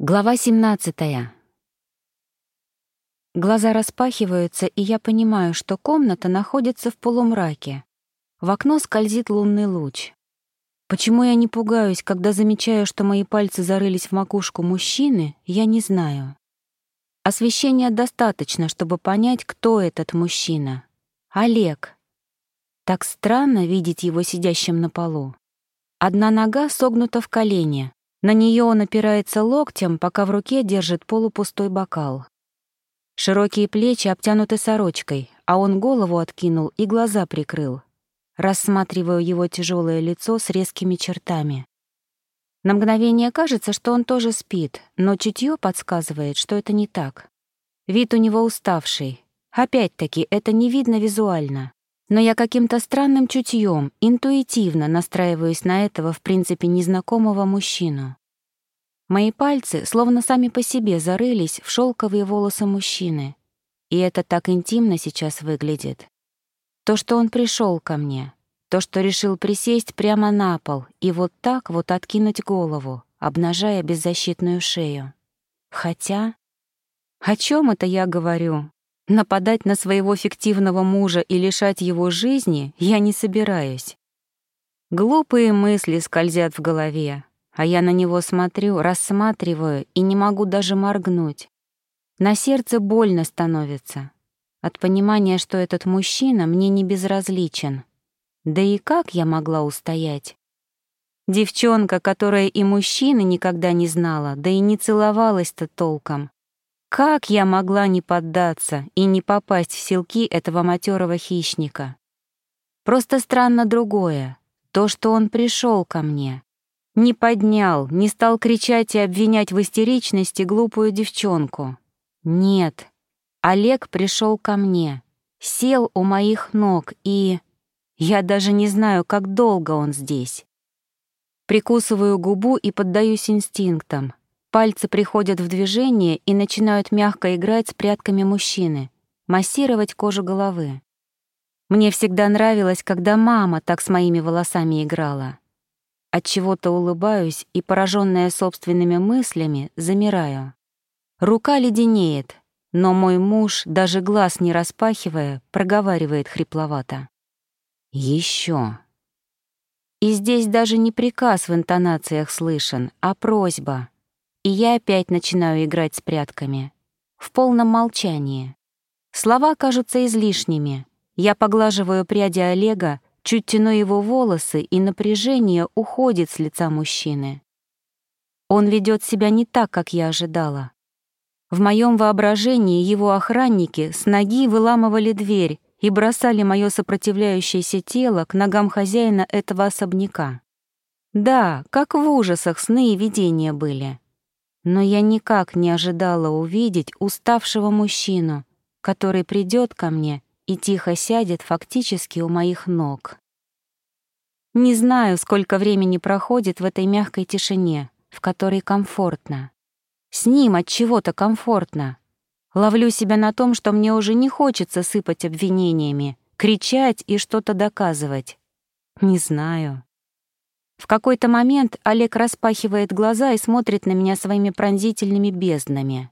Глава 17. Глаза распахиваются, и я понимаю, что комната находится в полумраке. В окно скользит лунный луч. Почему я не пугаюсь, когда замечаю, что мои пальцы зарылись в макушку мужчины, я не знаю. Освещения достаточно, чтобы понять, кто этот мужчина. Олег. Так странно видеть его сидящим на полу. Одна нога согнута в колене, на нее он опирается локтем, пока в руке держит полупустой бокал. Широкие плечи обтянуты сорочкой, а он голову откинул и глаза прикрыл. Рассматриваю его тяжелое лицо с резкими чертами. На мгновение кажется, что он тоже спит, но чутье подсказывает, что это не так. Вид у него уставший. Опять-таки, это не видно визуально. Но я каким-то странным чутьем, интуитивно настраиваюсь на этого, в принципе, незнакомого мужчину. Мои пальцы словно сами по себе зарылись в шелковые волосы мужчины. И это так интимно сейчас выглядит. То, что он пришел ко мне, то, что решил присесть прямо на пол и вот так вот откинуть голову, обнажая беззащитную шею. Хотя... О чем это я говорю? Нападать на своего фиктивного мужа и лишать его жизни я не собираюсь. Глупые мысли скользят в голове, а я на него смотрю, рассматриваю и не могу даже моргнуть. На сердце больно становится. От понимания, что этот мужчина мне не безразличен. Да и как я могла устоять? Девчонка, которая и мужчины никогда не знала, да и не целовалась-то толком. Как я могла не поддаться и не попасть в селки этого матерого хищника? Просто странно другое. То, что он пришел ко мне. Не поднял, не стал кричать и обвинять в истеричности глупую девчонку. Нет, Олег пришел ко мне, сел у моих ног и... Я даже не знаю, как долго он здесь. Прикусываю губу и поддаюсь инстинктам. Пальцы приходят в движение и начинают мягко играть с прядками мужчины, массировать кожу головы. Мне всегда нравилось, когда мама так с моими волосами играла. От чего-то улыбаюсь и, пораженная собственными мыслями, замираю. Рука леденеет, но мой муж, даже глаз не распахивая, проговаривает хрипловато. Еще. И здесь даже не приказ в интонациях слышен, а просьба. И я опять начинаю играть с прятками. В полном молчании. Слова кажутся излишними. Я поглаживаю пряди Олега, чуть тяну его волосы, и напряжение уходит с лица мужчины. Он ведет себя не так, как я ожидала. В моем воображении его охранники с ноги выламывали дверь и бросали мое сопротивляющееся тело к ногам хозяина этого особняка. Да, как в ужасах сны и видения были но я никак не ожидала увидеть уставшего мужчину, который придет ко мне и тихо сядет фактически у моих ног. Не знаю, сколько времени проходит в этой мягкой тишине, в которой комфортно. С ним от чего-то комфортно. Ловлю себя на том, что мне уже не хочется сыпать обвинениями, кричать и что-то доказывать. Не знаю. В какой-то момент Олег распахивает глаза и смотрит на меня своими пронзительными безднами.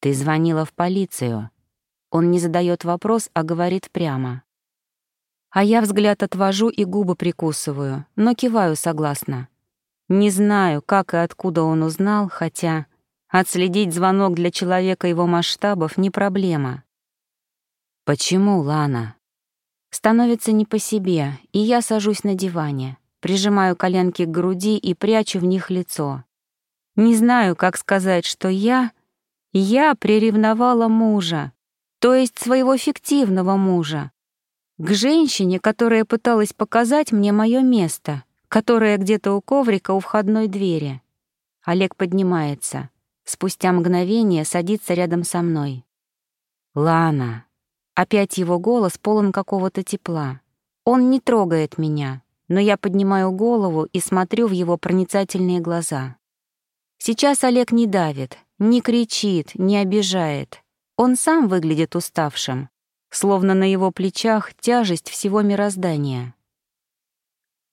«Ты звонила в полицию». Он не задает вопрос, а говорит прямо. А я взгляд отвожу и губы прикусываю, но киваю согласно. Не знаю, как и откуда он узнал, хотя отследить звонок для человека его масштабов не проблема. «Почему, Лана?» Становится не по себе, и я сажусь на диване прижимаю коленки к груди и прячу в них лицо. Не знаю, как сказать, что я... Я приревновала мужа, то есть своего фиктивного мужа, к женщине, которая пыталась показать мне мое место, которое где-то у коврика у входной двери. Олег поднимается. Спустя мгновение садится рядом со мной. «Лана». Опять его голос полон какого-то тепла. Он не трогает меня, но я поднимаю голову и смотрю в его проницательные глаза. Сейчас Олег не давит, не кричит, не обижает. Он сам выглядит уставшим, словно на его плечах тяжесть всего мироздания.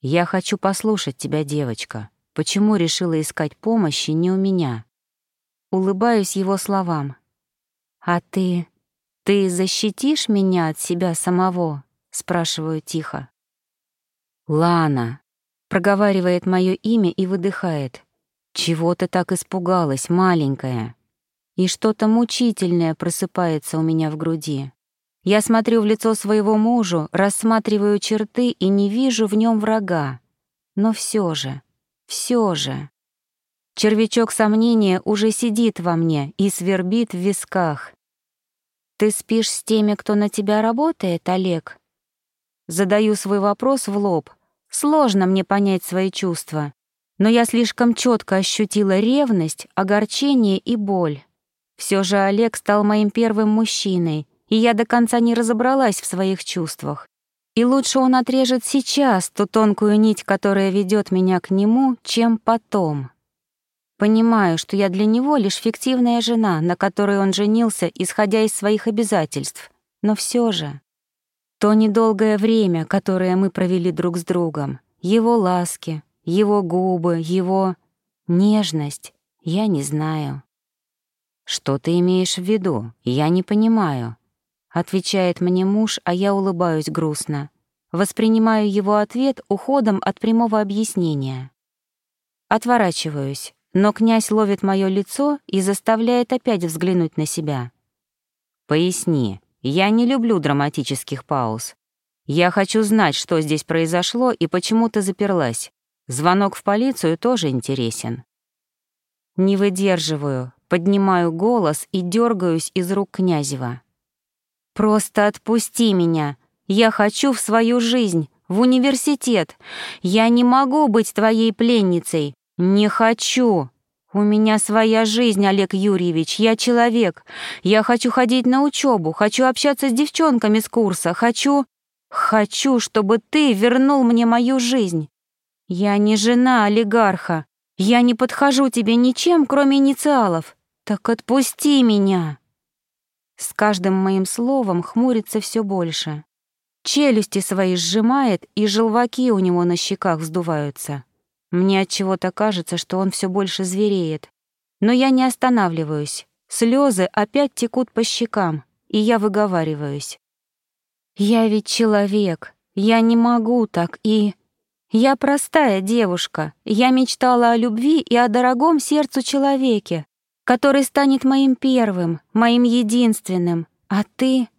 «Я хочу послушать тебя, девочка. Почему решила искать помощи не у меня, улыбаюсь его словам. «А ты... ты защитишь меня от себя самого?» — спрашиваю тихо. «Лана», — проговаривает мое имя и выдыхает. «Чего ты так испугалась, маленькая?» И что-то мучительное просыпается у меня в груди. Я смотрю в лицо своего мужу, рассматриваю черты и не вижу в нем врага. Но все же, все же. Червячок сомнения уже сидит во мне и свербит в висках. «Ты спишь с теми, кто на тебя работает, Олег?» Задаю свой вопрос в лоб. Сложно мне понять свои чувства, но я слишком четко ощутила ревность, огорчение и боль. Все же Олег стал моим первым мужчиной, и я до конца не разобралась в своих чувствах. И лучше он отрежет сейчас ту тонкую нить, которая ведет меня к нему, чем потом. Понимаю, что я для него лишь фиктивная жена, на которой он женился, исходя из своих обязательств. Но все же... То недолгое время, которое мы провели друг с другом, его ласки, его губы, его нежность, я не знаю. «Что ты имеешь в виду? Я не понимаю», — отвечает мне муж, а я улыбаюсь грустно. Воспринимаю его ответ уходом от прямого объяснения. Отворачиваюсь, но князь ловит мое лицо и заставляет опять взглянуть на себя. «Поясни, я не люблю драматических пауз. Я хочу знать, что здесь произошло и почему ты заперлась. Звонок в полицию тоже интересен». Не выдерживаю, поднимаю голос и дергаюсь из рук Князева. «Просто отпусти меня. Я хочу в свою жизнь, в университет. Я не могу быть твоей пленницей. «Не хочу. У меня своя жизнь, Олег Юрьевич. Я человек. Я хочу ходить на учебу, хочу общаться с девчонками с курса, хочу... Хочу, чтобы ты вернул мне мою жизнь. Я не жена олигарха. Я не подхожу тебе ничем, кроме инициалов. Так отпусти меня!» С каждым моим словом хмурится все больше. Челюсти свои сжимает, и желваки у него на щеках вздуваются. Мне от чего-то кажется, что он все больше звереет. Но я не останавливаюсь. Слезы опять текут по щекам, и я выговариваюсь. Я ведь человек. Я не могу так и... Я простая девушка. Я мечтала о любви и о дорогом сердцу человеке, который станет моим первым, моим единственным. А ты...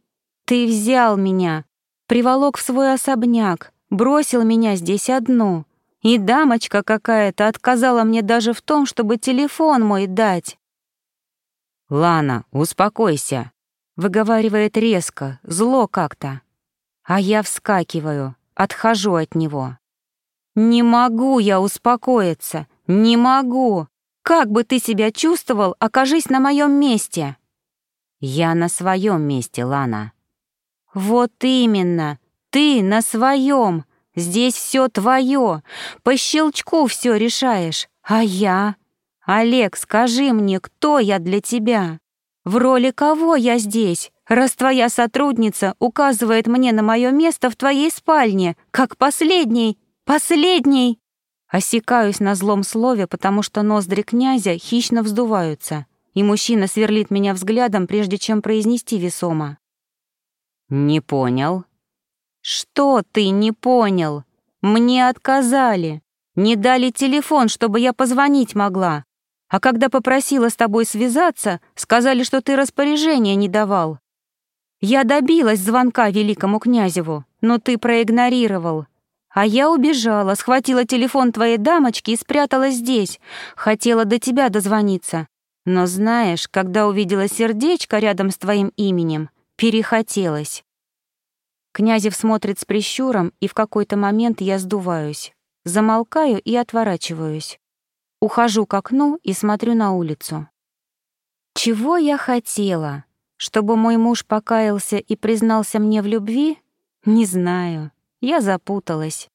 Ты взял меня, приволок в свой особняк, бросил меня здесь одну — и дамочка какая-то отказала мне даже в том, чтобы телефон мой дать. «Лана, успокойся», — выговаривает резко, зло как-то. А я вскакиваю, отхожу от него. «Не могу я успокоиться, не могу. Как бы ты себя чувствовал, окажись на моем месте?» «Я на своем месте, Лана». «Вот именно, ты на своем. Здесь все твое, по щелчку все решаешь. А я? Олег, скажи мне, кто я для тебя? В роли кого я здесь, раз твоя сотрудница указывает мне на мое место в твоей спальне, как последний, последний? Осекаюсь на злом слове, потому что ноздри князя хищно вздуваются, и мужчина сверлит меня взглядом, прежде чем произнести весомо. «Не понял», «Что ты не понял? Мне отказали. Не дали телефон, чтобы я позвонить могла. А когда попросила с тобой связаться, сказали, что ты распоряжения не давал. Я добилась звонка великому князеву, но ты проигнорировал. А я убежала, схватила телефон твоей дамочки и спрятала здесь. Хотела до тебя дозвониться. Но знаешь, когда увидела сердечко рядом с твоим именем, перехотелось. Князев смотрит с прищуром, и в какой-то момент я сдуваюсь. Замолкаю и отворачиваюсь. Ухожу к окну и смотрю на улицу. Чего я хотела? Чтобы мой муж покаялся и признался мне в любви? Не знаю. Я запуталась.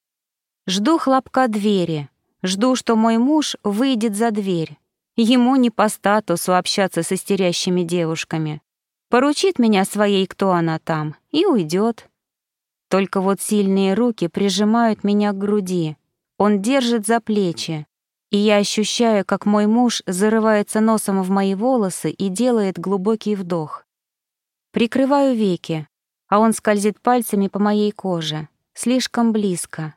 Жду хлопка двери. Жду, что мой муж выйдет за дверь. Ему не по статусу общаться с истерящими девушками. Поручит меня своей, кто она там, и уйдет. Только вот сильные руки прижимают меня к груди. Он держит за плечи. и я ощущаю, как мой муж зарывается носом в мои волосы и делает глубокий вдох. Прикрываю веки, а он скользит пальцами по моей коже, слишком близко.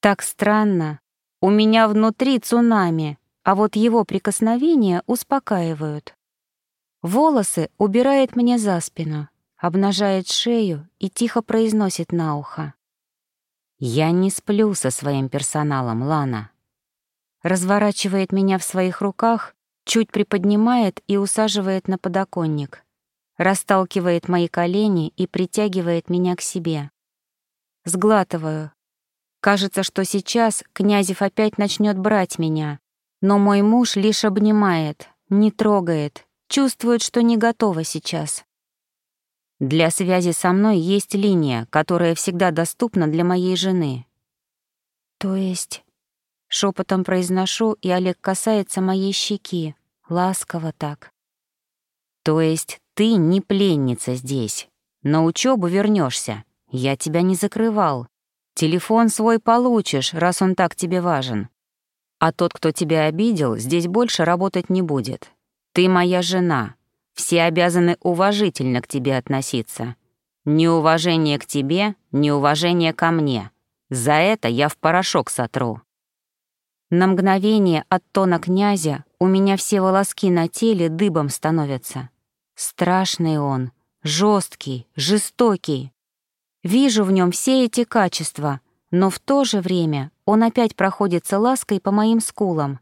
Так странно. У меня внутри цунами, а вот его прикосновения успокаивают. Волосы убирает мне за спину, обнажает шею и тихо произносит на ухо. «Я не сплю со своим персоналом, Лана». Разворачивает меня в своих руках, чуть приподнимает и усаживает на подоконник. Расталкивает мои колени и притягивает меня к себе. Сглатываю. Кажется, что сейчас Князев опять начнет брать меня, но мой муж лишь обнимает, не трогает, чувствует, что не готова сейчас. Для связи со мной есть линия, которая всегда доступна для моей жены. То есть... Шепотом произношу, и Олег касается моей щеки, ласково так. То есть ты не пленница здесь. На учебу вернешься. Я тебя не закрывал. Телефон свой получишь, раз он так тебе важен. А тот, кто тебя обидел, здесь больше работать не будет. Ты моя жена, все обязаны уважительно к тебе относиться. Неуважение к тебе, неуважение ко мне. За это я в порошок сотру. На мгновение от тона князя у меня все волоски на теле дыбом становятся. Страшный он, жесткий, жестокий. Вижу в нем все эти качества, но в то же время он опять проходится лаской по моим скулам,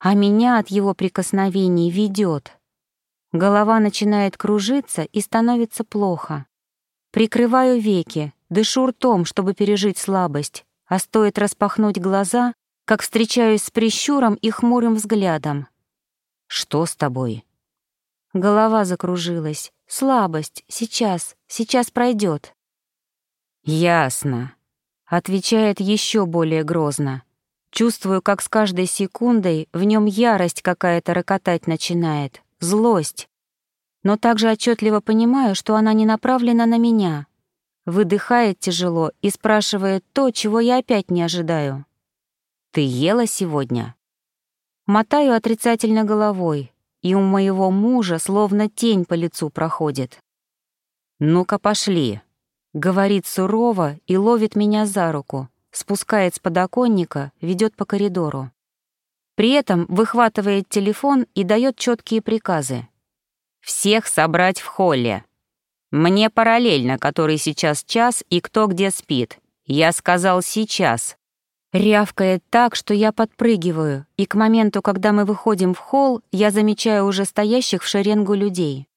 а меня от его прикосновений ведет. Голова начинает кружиться и становится плохо. Прикрываю веки, дышу ртом, чтобы пережить слабость, а стоит распахнуть глаза, как встречаюсь с прищуром и хмурым взглядом. «Что с тобой?» Голова закружилась. «Слабость. Сейчас. Сейчас пройдет. «Ясно», — отвечает еще более грозно. Чувствую, как с каждой секундой в нем ярость какая-то рокотать начинает злость. Но также отчетливо понимаю, что она не направлена на меня. Выдыхает тяжело и спрашивает то, чего я опять не ожидаю. «Ты ела сегодня?» Мотаю отрицательно головой, и у моего мужа словно тень по лицу проходит. «Ну-ка, пошли», — говорит сурово и ловит меня за руку, спускает с подоконника, ведет по коридору. При этом выхватывает телефон и дает четкие приказы. «Всех собрать в холле. Мне параллельно, который сейчас час и кто где спит. Я сказал сейчас». Рявкает так, что я подпрыгиваю, и к моменту, когда мы выходим в холл, я замечаю уже стоящих в шеренгу людей.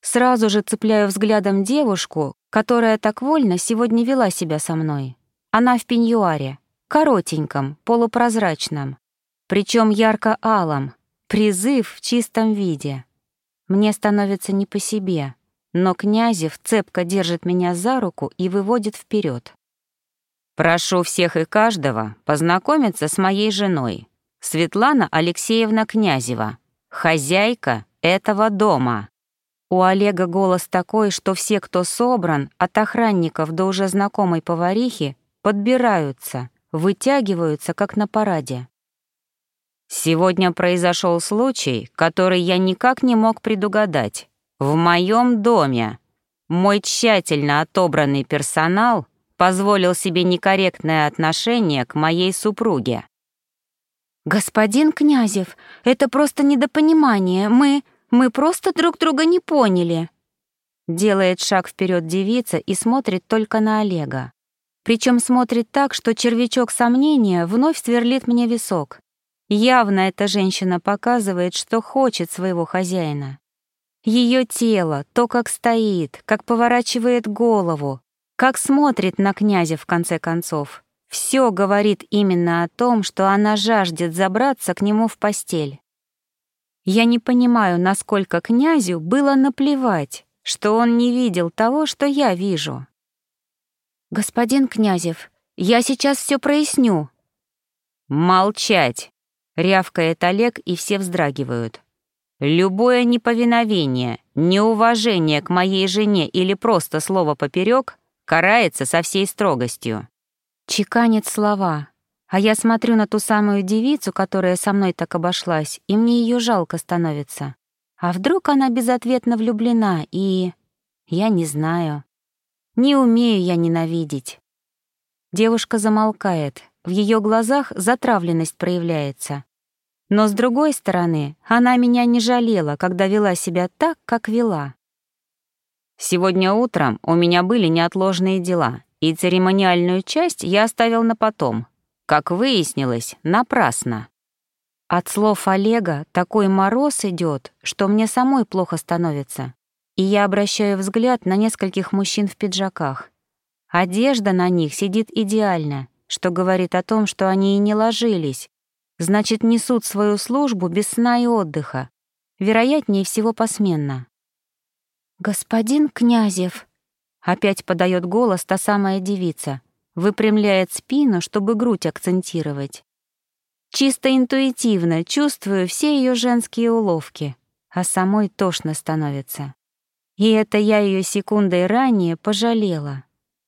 Сразу же цепляю взглядом девушку, которая так вольно сегодня вела себя со мной. Она в пеньюаре, коротеньком, полупрозрачном причем ярко-алом, призыв в чистом виде. Мне становится не по себе, но Князев цепко держит меня за руку и выводит вперед. «Прошу всех и каждого познакомиться с моей женой, Светлана Алексеевна Князева, хозяйка этого дома». У Олега голос такой, что все, кто собран, от охранников до уже знакомой поварихи, подбираются, вытягиваются, как на параде. Сегодня произошел случай, который я никак не мог предугадать. В моем доме мой тщательно отобранный персонал позволил себе некорректное отношение к моей супруге. «Господин Князев, это просто недопонимание. Мы... мы просто друг друга не поняли». Делает шаг вперед девица и смотрит только на Олега. Причем смотрит так, что червячок сомнения вновь сверлит мне висок. Явно эта женщина показывает, что хочет своего хозяина. Ее тело, то, как стоит, как поворачивает голову, как смотрит на князя в конце концов, все говорит именно о том, что она жаждет забраться к нему в постель. Я не понимаю, насколько князю было наплевать, что он не видел того, что я вижу. «Господин Князев, я сейчас все проясню». «Молчать!» Рявкает Олег, и все вздрагивают. Любое неповиновение, неуважение к моей жене или просто слово поперек карается со всей строгостью. Чеканит слова, А я смотрю на ту самую девицу, которая со мной так обошлась, и мне ее жалко становится. А вдруг она безответно влюблена и... Я не знаю. Не умею я ненавидеть. Девушка замолкает, в ее глазах затравленность проявляется. Но с другой стороны, она меня не жалела, когда вела себя так, как вела. Сегодня утром у меня были неотложные дела, и церемониальную часть я оставил на потом. Как выяснилось, напрасно. От слов Олега такой мороз идет, что мне самой плохо становится. И я обращаю взгляд на нескольких мужчин в пиджаках. Одежда на них сидит идеально, что говорит о том, что они и не ложились, значит, несут свою службу без сна и отдыха, вероятнее всего посменно. «Господин Князев», — опять подает голос та самая девица, выпрямляет спину, чтобы грудь акцентировать. Чисто интуитивно чувствую все ее женские уловки, а самой тошно становится. И это я ее секундой ранее пожалела.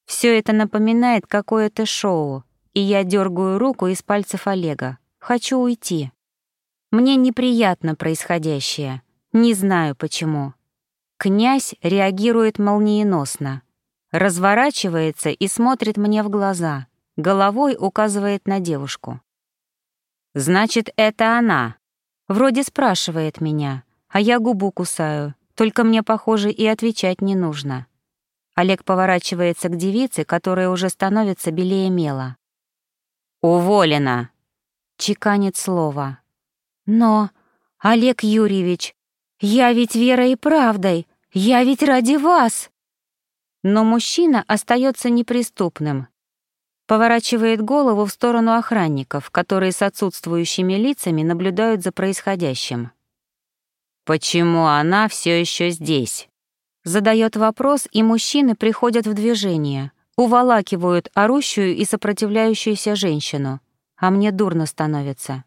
Все это напоминает какое-то шоу, и я дергаю руку из пальцев Олега. Хочу уйти. Мне неприятно происходящее. Не знаю почему. Князь реагирует молниеносно. Разворачивается и смотрит мне в глаза. Головой указывает на девушку. «Значит, это она?» Вроде спрашивает меня, а я губу кусаю, только мне, похоже, и отвечать не нужно. Олег поворачивается к девице, которая уже становится белее мела. «Уволена!» Чеканит слово. «Но, Олег Юрьевич, я ведь верой и правдой, я ведь ради вас!» Но мужчина остается неприступным. Поворачивает голову в сторону охранников, которые с отсутствующими лицами наблюдают за происходящим. «Почему она все еще здесь?» Задает вопрос, и мужчины приходят в движение, уволакивают орущую и сопротивляющуюся женщину — а мне дурно становится.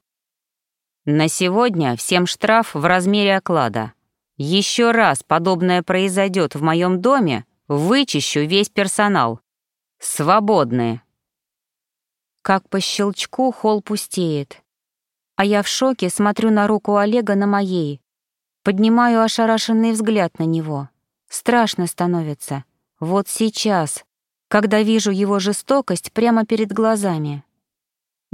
На сегодня всем штраф в размере оклада. Еще раз подобное произойдет в моем доме, вычищу весь персонал. Свободные. Как по щелчку холл пустеет. А я в шоке смотрю на руку Олега на моей. Поднимаю ошарашенный взгляд на него. Страшно становится. Вот сейчас, когда вижу его жестокость прямо перед глазами.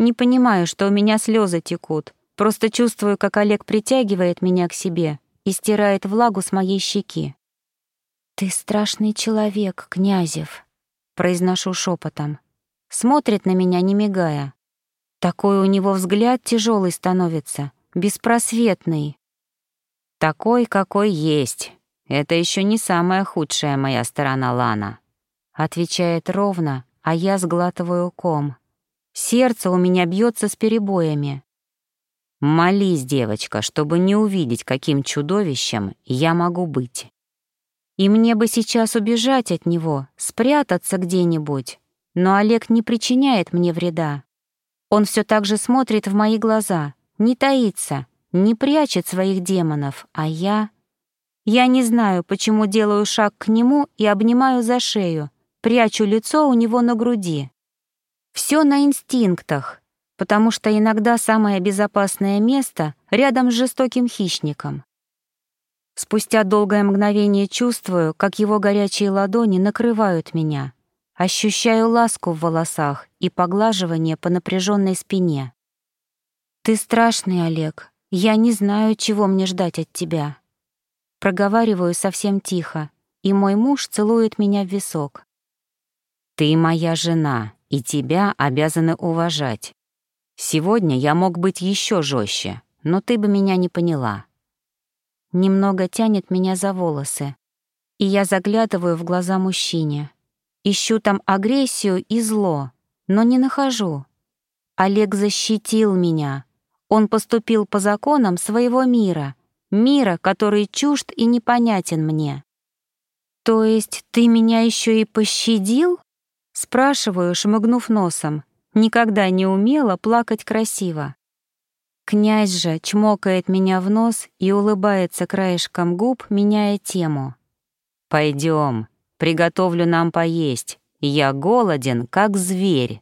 Не понимаю, что у меня слезы текут. Просто чувствую, как Олег притягивает меня к себе и стирает влагу с моей щеки. «Ты страшный человек, Князев», — произношу шепотом. Смотрит на меня, не мигая. Такой у него взгляд тяжелый становится, беспросветный. «Такой, какой есть. Это еще не самая худшая моя сторона, Лана», — отвечает ровно, а я сглатываю ком. Сердце у меня бьется с перебоями. Молись, девочка, чтобы не увидеть, каким чудовищем я могу быть. И мне бы сейчас убежать от него, спрятаться где-нибудь. Но Олег не причиняет мне вреда. Он все так же смотрит в мои глаза, не таится, не прячет своих демонов, а я... Я не знаю, почему делаю шаг к нему и обнимаю за шею, прячу лицо у него на груди. Все на инстинктах, потому что иногда самое безопасное место рядом с жестоким хищником. Спустя долгое мгновение чувствую, как его горячие ладони накрывают меня. Ощущаю ласку в волосах и поглаживание по напряженной спине. «Ты страшный, Олег. Я не знаю, чего мне ждать от тебя». Проговариваю совсем тихо, и мой муж целует меня в висок. «Ты моя жена, и тебя обязаны уважать. Сегодня я мог быть еще жестче, но ты бы меня не поняла. Немного тянет меня за волосы, и я заглядываю в глаза мужчине. Ищу там агрессию и зло, но не нахожу. Олег защитил меня. Он поступил по законам своего мира, мира, который чужд и непонятен мне. То есть ты меня еще и пощадил? Спрашиваю, шмыгнув носом. Никогда не умела плакать красиво. Князь же чмокает меня в нос и улыбается краешком губ, меняя тему. Пойдем, приготовлю нам поесть. Я голоден, как зверь».